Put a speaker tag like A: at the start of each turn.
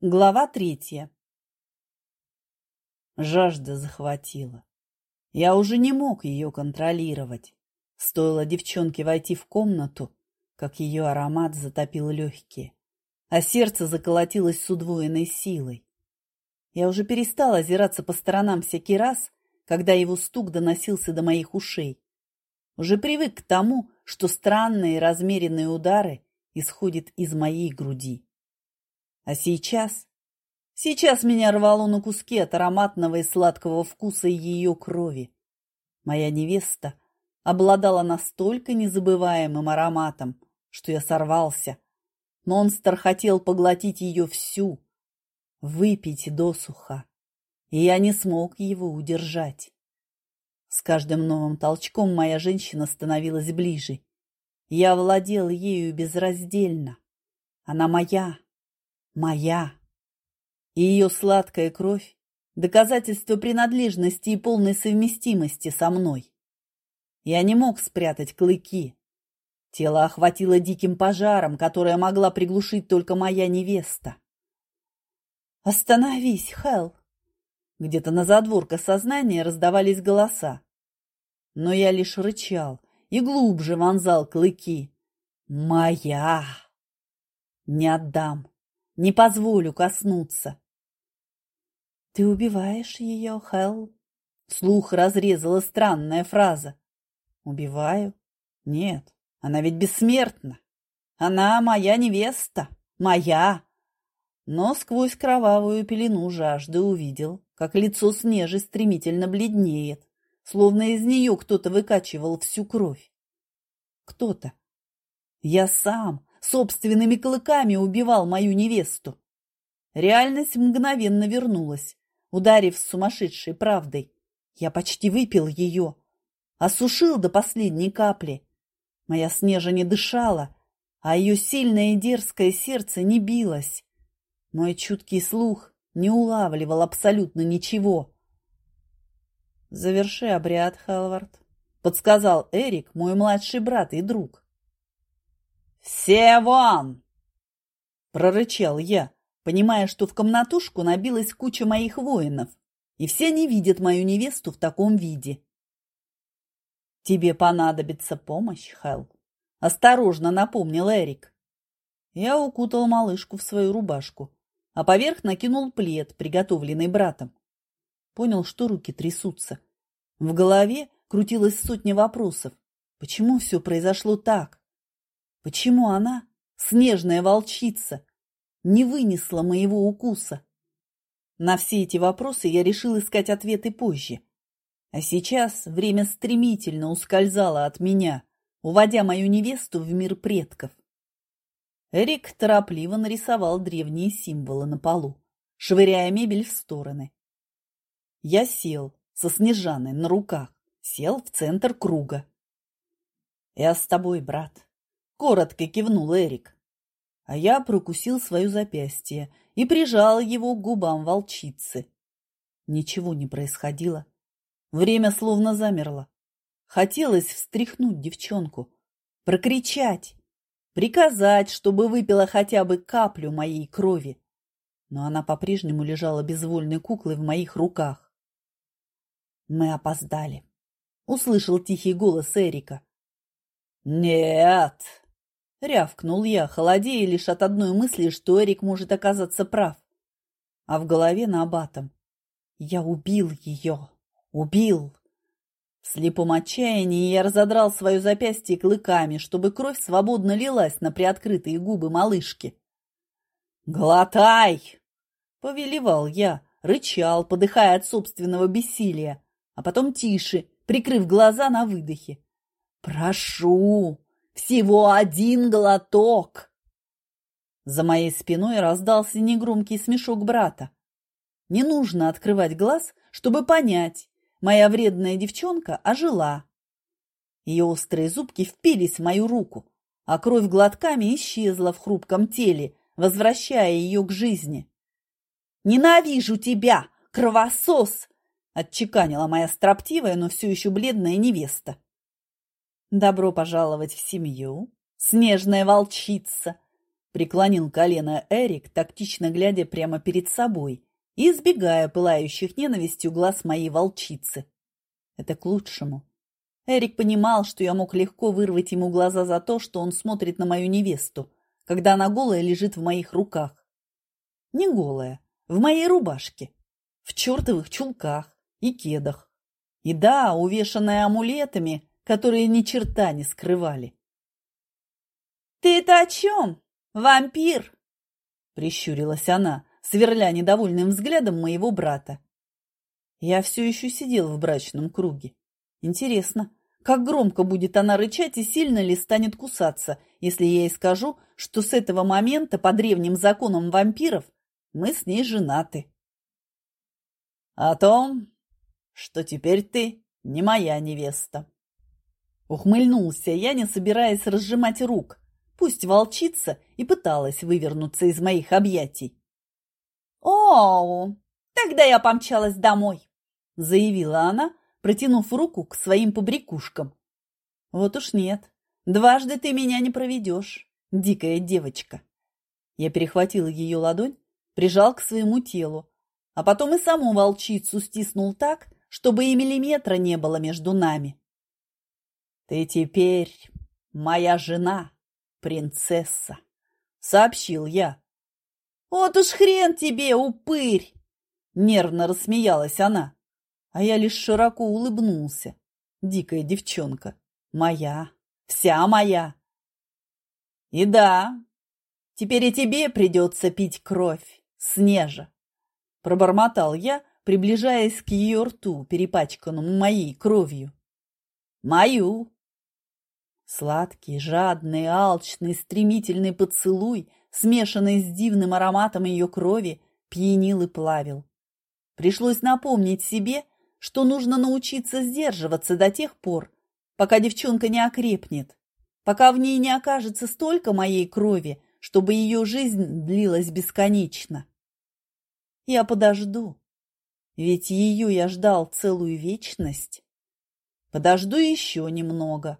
A: Глава третья. Жажда захватила. Я уже не мог ее контролировать. Стоило девчонке войти в комнату, как ее аромат затопил легкие, а сердце заколотилось с удвоенной силой. Я уже перестал озираться по сторонам всякий раз, когда его стук доносился до моих ушей. Уже привык к тому, что странные размеренные удары исходят из моей груди. А сейчас... Сейчас меня рвало на куски от ароматного и сладкого вкуса ее крови. Моя невеста обладала настолько незабываемым ароматом, что я сорвался. Монстр хотел поглотить ее всю, выпить досуха, и я не смог его удержать. С каждым новым толчком моя женщина становилась ближе. Я владел ею безраздельно. Она моя, моя. И ее сладкая кровь – доказательство принадлежности и полной совместимости со мной. Я не мог спрятать клыки. Тело охватило диким пожаром, которое могла приглушить только моя невеста. «Остановись, Хелл!» Где-то на задворках сознания раздавались голоса. Но я лишь рычал и глубже вонзал клыки. «Моя!» «Не отдам!» Не позволю коснуться. Ты убиваешь ее, Хелл? Слух разрезала странная фраза. Убиваю? Нет, она ведь бессмертна. Она моя невеста, моя. Но сквозь кровавую пелену жажды увидел, как лицо Снежи стремительно бледнеет, словно из нее кто-то выкачивал всю кровь. Кто-то. Я сам, собственными клыками убивал мою невесту. Реальность мгновенно вернулась, ударив сумасшедшей правдой. Я почти выпил ее, осушил до последней капли. Моя Снежа не дышала, а ее сильное и дерзкое сердце не билось. Мой чуткий слух не улавливал абсолютно ничего. «Заверши обряд, Хелвард», — подсказал Эрик, мой младший брат и друг. «Все вон!» – прорычал я, понимая, что в комнатушку набилась куча моих воинов, и все не видят мою невесту в таком виде. «Тебе понадобится помощь, Хелл», – осторожно напомнил Эрик. Я укутал малышку в свою рубашку, а поверх накинул плед, приготовленный братом. Понял, что руки трясутся. В голове крутилась сотня вопросов. Почему все произошло так? Почему она, снежная волчица, не вынесла моего укуса? На все эти вопросы я решил искать ответы позже. А сейчас время стремительно ускользало от меня, уводя мою невесту в мир предков. Эрик торопливо нарисовал древние символы на полу, швыряя мебель в стороны. Я сел со Снежаной на руках, сел в центр круга. «Я с тобой, брат», Коротко кивнул Эрик. А я прокусил свое запястье и прижал его к губам волчицы. Ничего не происходило. Время словно замерло. Хотелось встряхнуть девчонку, прокричать, приказать, чтобы выпила хотя бы каплю моей крови. Но она по-прежнему лежала безвольной куклой в моих руках. Мы опоздали. Услышал тихий голос Эрика. «Нет!» Рявкнул я, холодея лишь от одной мысли, что Эрик может оказаться прав. А в голове на. Я убил ее. Убил. В слепом отчаянии я разодрал свое запястье клыками, чтобы кровь свободно лилась на приоткрытые губы малышки. «Глотай!» — повелевал я, рычал, подыхая от собственного бессилия, а потом тише, прикрыв глаза на выдохе. «Прошу!» Всего один глоток!» За моей спиной раздался негромкий смешок брата. Не нужно открывать глаз, чтобы понять, моя вредная девчонка ожила. Ее острые зубки впились в мою руку, а кровь глотками исчезла в хрупком теле, возвращая ее к жизни. «Ненавижу тебя, кровосос!» – отчеканила моя строптивая, но все еще бледная невеста. «Добро пожаловать в семью, снежная волчица!» Преклонил колено Эрик, тактично глядя прямо перед собой и избегая пылающих ненавистью глаз моей волчицы. Это к лучшему. Эрик понимал, что я мог легко вырвать ему глаза за то, что он смотрит на мою невесту, когда она голая лежит в моих руках. Не голая, в моей рубашке, в чертовых чулках и кедах. И да, увешанная амулетами, которые ни черта не скрывали. «Ты это о чем? Вампир!» Прищурилась она, сверля недовольным взглядом моего брата. Я все еще сидел в брачном круге. Интересно, как громко будет она рычать и сильно ли станет кусаться, если я ей скажу, что с этого момента по древним законам вампиров мы с ней женаты. О том, что теперь ты не моя невеста. Ухмыльнулся я, не собираясь разжимать рук, Пусть волчица и пыталась вывернуться из моих объятий. «О, тогда я помчалась домой», – заявила она, протянув руку к своим побрякушкам. «Вот уж нет, дважды ты меня не проведешь, дикая девочка». Я перехватила ее ладонь, прижал к своему телу, а потом и саму волчицу стиснул так, чтобы и миллиметра не было между нами. «Ты теперь моя жена», принцесса, — сообщил я. «Вот уж хрен тебе, упырь!» — нервно рассмеялась она, а я лишь широко улыбнулся. Дикая девчонка, моя, вся моя. И да, теперь и тебе придется пить кровь, Снежа, — пробормотал я, приближаясь к ее рту, перепачканному моей кровью. Мою, Сладкий, жадный, алчный, стремительный поцелуй, смешанный с дивным ароматом ее крови, пьянил и плавил. Пришлось напомнить себе, что нужно научиться сдерживаться до тех пор, пока девчонка не окрепнет, пока в ней не окажется столько моей крови, чтобы ее жизнь длилась бесконечно. Я подожду, ведь ее я ждал целую вечность. Подожду еще немного